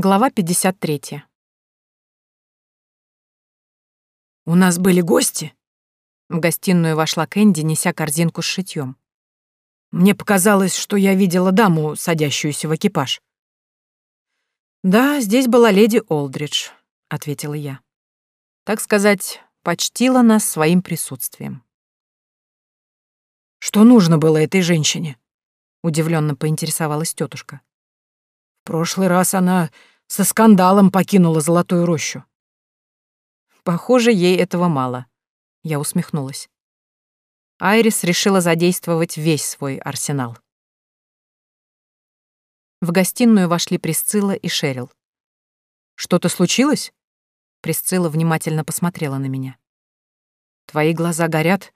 Глава 53. «У нас были гости?» В гостиную вошла Кэнди, неся корзинку с шитьем. «Мне показалось, что я видела даму, садящуюся в экипаж». «Да, здесь была леди Олдридж», — ответила я. «Так сказать, почтила нас своим присутствием». «Что нужно было этой женщине?» — удивленно поинтересовалась тетушка прошлый раз она со скандалом покинула Золотую рощу. Похоже, ей этого мало. Я усмехнулась. Айрис решила задействовать весь свой арсенал. В гостиную вошли Присцилла и Шерил. «Что-то случилось?» Присцилла внимательно посмотрела на меня. «Твои глаза горят,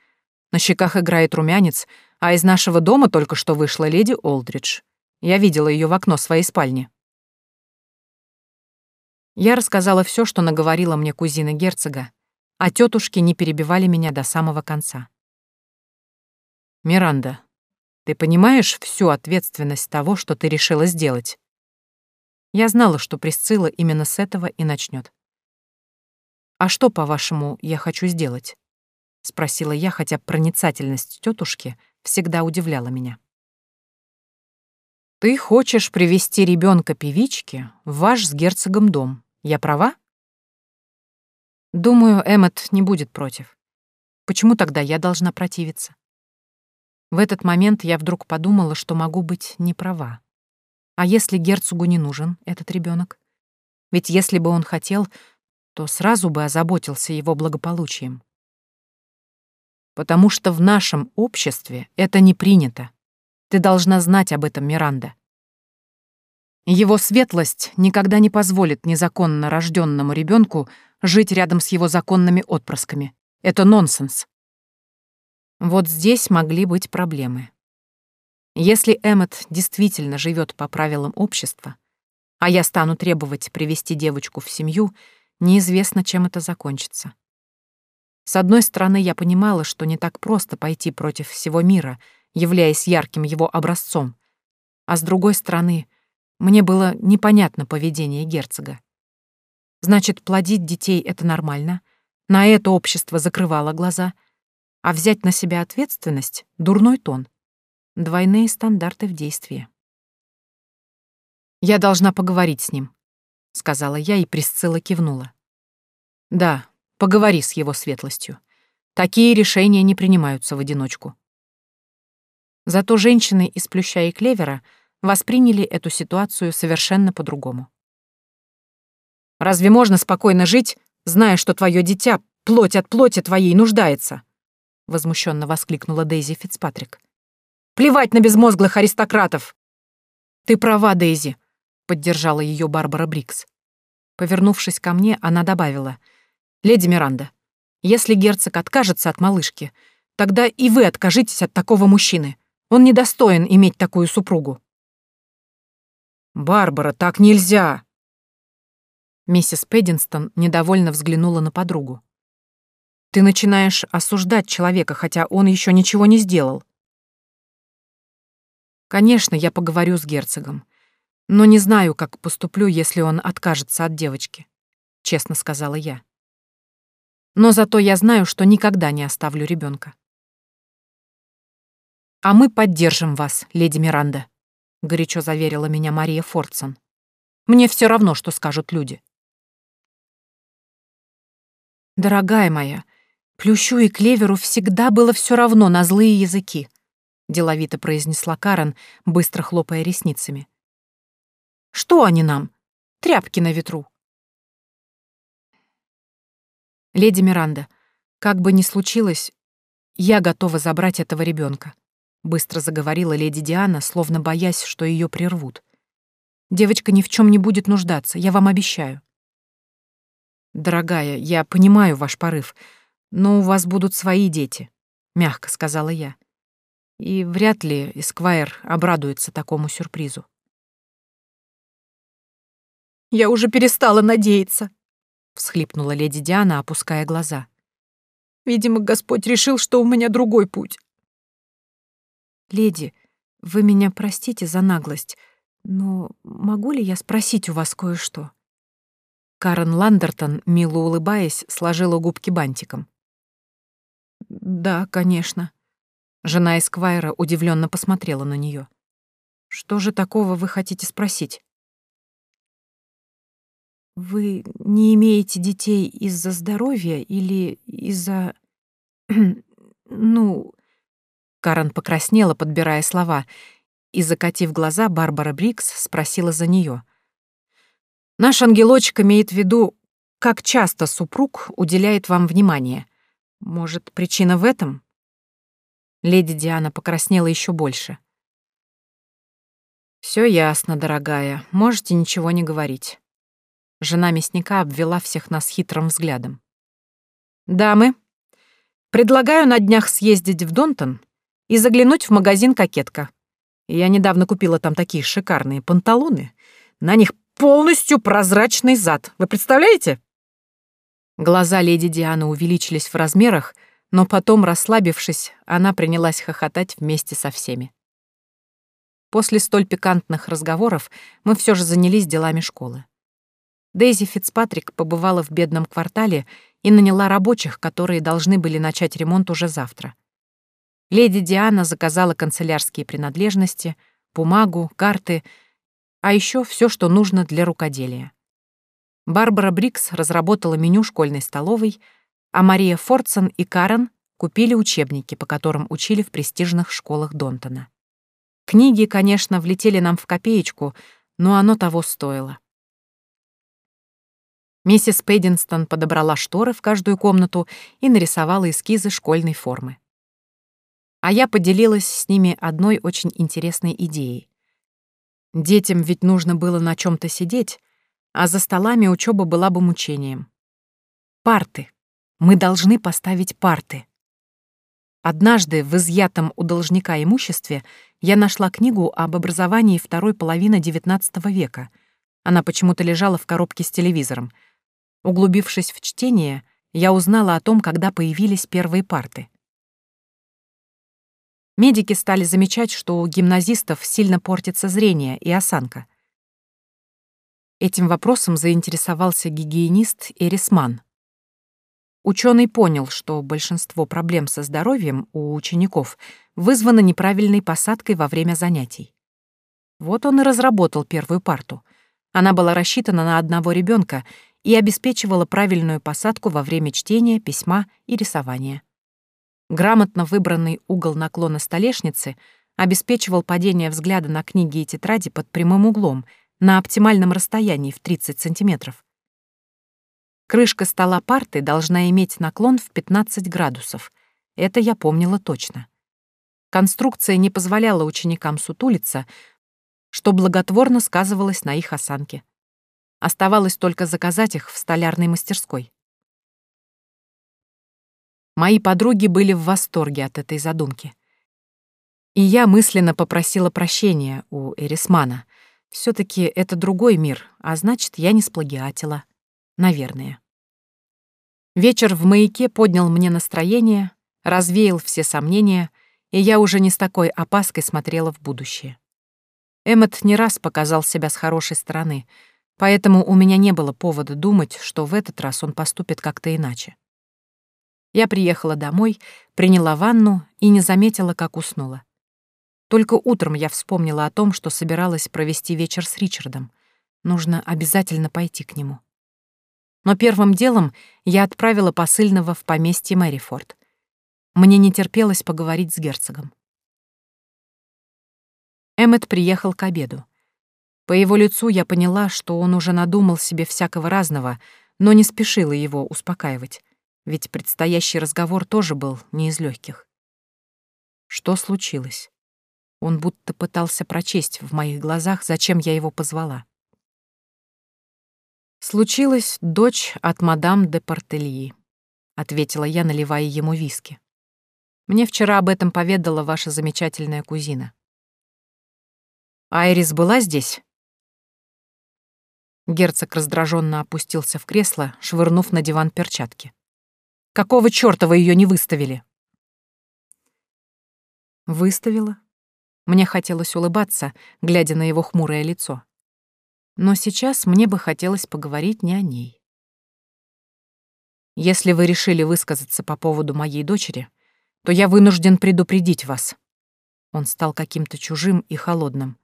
на щеках играет румянец, а из нашего дома только что вышла леди Олдридж. Я видела ее в окно своей спальни. Я рассказала все, что наговорила мне кузина герцога, а тетушки не перебивали меня до самого конца. «Миранда, ты понимаешь всю ответственность того, что ты решила сделать?» Я знала, что Присцилла именно с этого и начнет. «А что, по-вашему, я хочу сделать?» — спросила я, хотя проницательность тетушки всегда удивляла меня. Ты хочешь привести ребенка певички в ваш с герцогом дом. Я права? Думаю, Эммет не будет против. Почему тогда я должна противиться? В этот момент я вдруг подумала, что могу быть не права. А если герцогу не нужен этот ребенок? Ведь если бы он хотел, то сразу бы озаботился его благополучием. Потому что в нашем обществе это не принято. Ты должна знать об этом, Миранда. Его светлость никогда не позволит незаконно рожденному ребенку жить рядом с его законными отпрысками. Это нонсенс. Вот здесь могли быть проблемы. Если Эммет действительно живет по правилам общества, а я стану требовать привести девочку в семью, неизвестно, чем это закончится. С одной стороны, я понимала, что не так просто пойти против всего мира — являясь ярким его образцом, а с другой стороны, мне было непонятно поведение герцога. Значит, плодить детей — это нормально, на это общество закрывало глаза, а взять на себя ответственность — дурной тон. Двойные стандарты в действии. «Я должна поговорить с ним», — сказала я, и Присцилла кивнула. «Да, поговори с его светлостью. Такие решения не принимаются в одиночку. Зато женщины из Плюща и Клевера восприняли эту ситуацию совершенно по-другому. «Разве можно спокойно жить, зная, что твое дитя плоть от плоти твоей нуждается?» — возмущенно воскликнула Дейзи Фицпатрик. «Плевать на безмозглых аристократов!» «Ты права, Дейзи», — поддержала ее Барбара Брикс. Повернувшись ко мне, она добавила. «Леди Миранда, если герцог откажется от малышки, тогда и вы откажитесь от такого мужчины. Он недостоин иметь такую супругу. «Барбара, так нельзя!» Миссис Пэддинстон недовольно взглянула на подругу. «Ты начинаешь осуждать человека, хотя он еще ничего не сделал». «Конечно, я поговорю с герцогом, но не знаю, как поступлю, если он откажется от девочки», — честно сказала я. «Но зато я знаю, что никогда не оставлю ребенка. «А мы поддержим вас, леди Миранда», — горячо заверила меня Мария Фордсон. «Мне все равно, что скажут люди». «Дорогая моя, Плющу и Клеверу всегда было все равно на злые языки», — деловито произнесла Карен, быстро хлопая ресницами. «Что они нам? Тряпки на ветру». «Леди Миранда, как бы ни случилось, я готова забрать этого ребенка. Быстро заговорила леди Диана, словно боясь, что ее прервут. Девочка ни в чем не будет нуждаться, я вам обещаю. Дорогая, я понимаю ваш порыв, но у вас будут свои дети, мягко сказала я. И вряд ли Эсквайр обрадуется такому сюрпризу. «Я уже перестала надеяться», — всхлипнула леди Диана, опуская глаза. «Видимо, Господь решил, что у меня другой путь. «Леди, вы меня простите за наглость, Но могу ли я спросить у вас кое-что? Карен Ландертон, мило улыбаясь, сложила губки бантиком. Да, конечно. Жена Эсквайра удивленно посмотрела на нее. Что же такого вы хотите спросить? Вы не имеете детей из-за здоровья или из-за... ну... Карен покраснела, подбирая слова, и, закатив глаза, Барбара Брикс спросила за нее. «Наш ангелочек имеет в виду, как часто супруг уделяет вам внимание. Может, причина в этом?» Леди Диана покраснела еще больше. Все ясно, дорогая, можете ничего не говорить». Жена мясника обвела всех нас хитрым взглядом. «Дамы, предлагаю на днях съездить в Донтон и заглянуть в магазин «Кокетка». Я недавно купила там такие шикарные панталоны. На них полностью прозрачный зад. Вы представляете? Глаза леди Дианы увеличились в размерах, но потом, расслабившись, она принялась хохотать вместе со всеми. После столь пикантных разговоров мы все же занялись делами школы. Дейзи Фицпатрик побывала в бедном квартале и наняла рабочих, которые должны были начать ремонт уже завтра. Леди Диана заказала канцелярские принадлежности, бумагу, карты, а еще все, что нужно для рукоделия. Барбара Брикс разработала меню школьной столовой, а Мария Фордсон и Карен купили учебники, по которым учили в престижных школах Донтона. Книги, конечно, влетели нам в копеечку, но оно того стоило. Миссис Пэддинстон подобрала шторы в каждую комнату и нарисовала эскизы школьной формы а я поделилась с ними одной очень интересной идеей. Детям ведь нужно было на чем то сидеть, а за столами учеба была бы мучением. Парты. Мы должны поставить парты. Однажды в изъятом у должника имуществе я нашла книгу об образовании второй половины XIX века. Она почему-то лежала в коробке с телевизором. Углубившись в чтение, я узнала о том, когда появились первые парты. Медики стали замечать, что у гимназистов сильно портится зрение и осанка. Этим вопросом заинтересовался гигиенист Эрисман. Ученый понял, что большинство проблем со здоровьем у учеников вызвано неправильной посадкой во время занятий. Вот он и разработал первую парту. Она была рассчитана на одного ребенка и обеспечивала правильную посадку во время чтения, письма и рисования. Грамотно выбранный угол наклона столешницы обеспечивал падение взгляда на книги и тетради под прямым углом на оптимальном расстоянии в 30 сантиметров. Крышка стола парты должна иметь наклон в 15 градусов. Это я помнила точно. Конструкция не позволяла ученикам сутулиться, что благотворно сказывалось на их осанке. Оставалось только заказать их в столярной мастерской. Мои подруги были в восторге от этой задумки. И я мысленно попросила прощения у Эрисмана. все таки это другой мир, а значит, я не сплагиатила. Наверное. Вечер в маяке поднял мне настроение, развеял все сомнения, и я уже не с такой опаской смотрела в будущее. Эммет не раз показал себя с хорошей стороны, поэтому у меня не было повода думать, что в этот раз он поступит как-то иначе. Я приехала домой, приняла ванну и не заметила, как уснула. Только утром я вспомнила о том, что собиралась провести вечер с Ричардом. Нужно обязательно пойти к нему. Но первым делом я отправила посыльного в поместье Мэрифорд. Мне не терпелось поговорить с герцогом. Эммет приехал к обеду. По его лицу я поняла, что он уже надумал себе всякого разного, но не спешила его успокаивать ведь предстоящий разговор тоже был не из легких. Что случилось? Он будто пытался прочесть в моих глазах, зачем я его позвала. «Случилась дочь от мадам де Портельи», — ответила я, наливая ему виски. «Мне вчера об этом поведала ваша замечательная кузина». «Айрис была здесь?» Герцог раздраженно опустился в кресло, швырнув на диван перчатки. Какого чёрта вы её не выставили?» «Выставила?» Мне хотелось улыбаться, глядя на его хмурое лицо. Но сейчас мне бы хотелось поговорить не о ней. Если вы решили высказаться по поводу моей дочери, то я вынужден предупредить вас. Он стал каким-то чужим и холодным.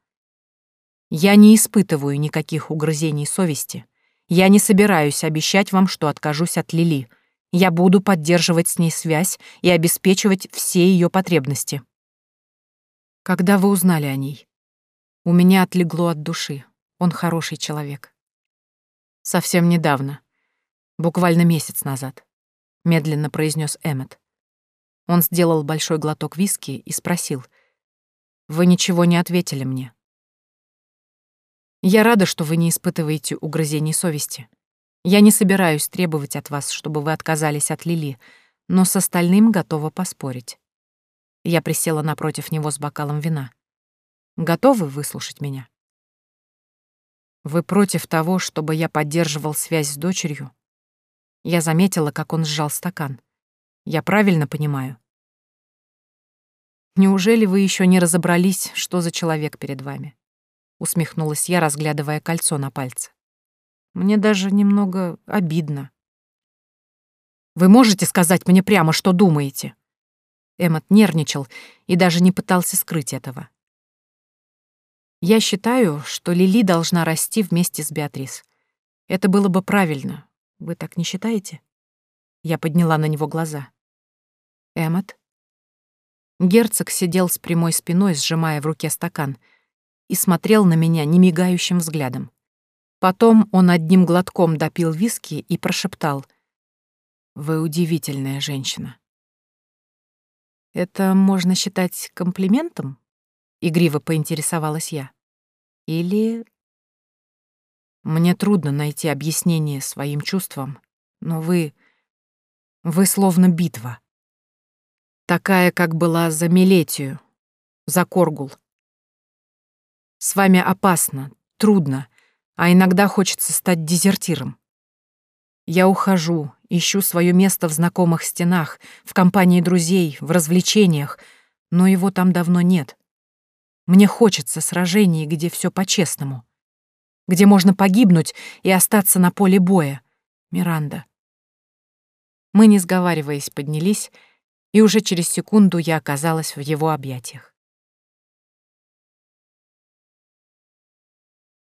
Я не испытываю никаких угрызений совести. Я не собираюсь обещать вам, что откажусь от Лили. Я буду поддерживать с ней связь и обеспечивать все ее потребности. Когда вы узнали о ней? У меня отлегло от души. Он хороший человек. Совсем недавно. Буквально месяц назад. Медленно произнес Эммет. Он сделал большой глоток виски и спросил. «Вы ничего не ответили мне. Я рада, что вы не испытываете угрызений совести. Я не собираюсь требовать от вас, чтобы вы отказались от Лили, но с остальным готова поспорить. Я присела напротив него с бокалом вина. Готовы выслушать меня? Вы против того, чтобы я поддерживал связь с дочерью? Я заметила, как он сжал стакан. Я правильно понимаю? Неужели вы еще не разобрались, что за человек перед вами? усмехнулась я, разглядывая кольцо на пальце. Мне даже немного обидно. Вы можете сказать мне прямо, что думаете? Эммот нервничал и даже не пытался скрыть этого. Я считаю, что Лили должна расти вместе с Беатрис. Это было бы правильно. Вы так не считаете? Я подняла на него глаза. Эммот? Герцог сидел с прямой спиной, сжимая в руке стакан — и смотрел на меня немигающим взглядом. Потом он одним глотком допил виски и прошептал. «Вы удивительная женщина». «Это можно считать комплиментом?» — игриво поинтересовалась я. «Или...» «Мне трудно найти объяснение своим чувствам, но вы... Вы словно битва. Такая, как была за Милетию, за Коргул. С вами опасно, трудно, а иногда хочется стать дезертиром. Я ухожу, ищу свое место в знакомых стенах, в компании друзей, в развлечениях, но его там давно нет. Мне хочется сражений, где все по-честному, где можно погибнуть и остаться на поле боя. Миранда. Мы, не сговариваясь, поднялись, и уже через секунду я оказалась в его объятиях.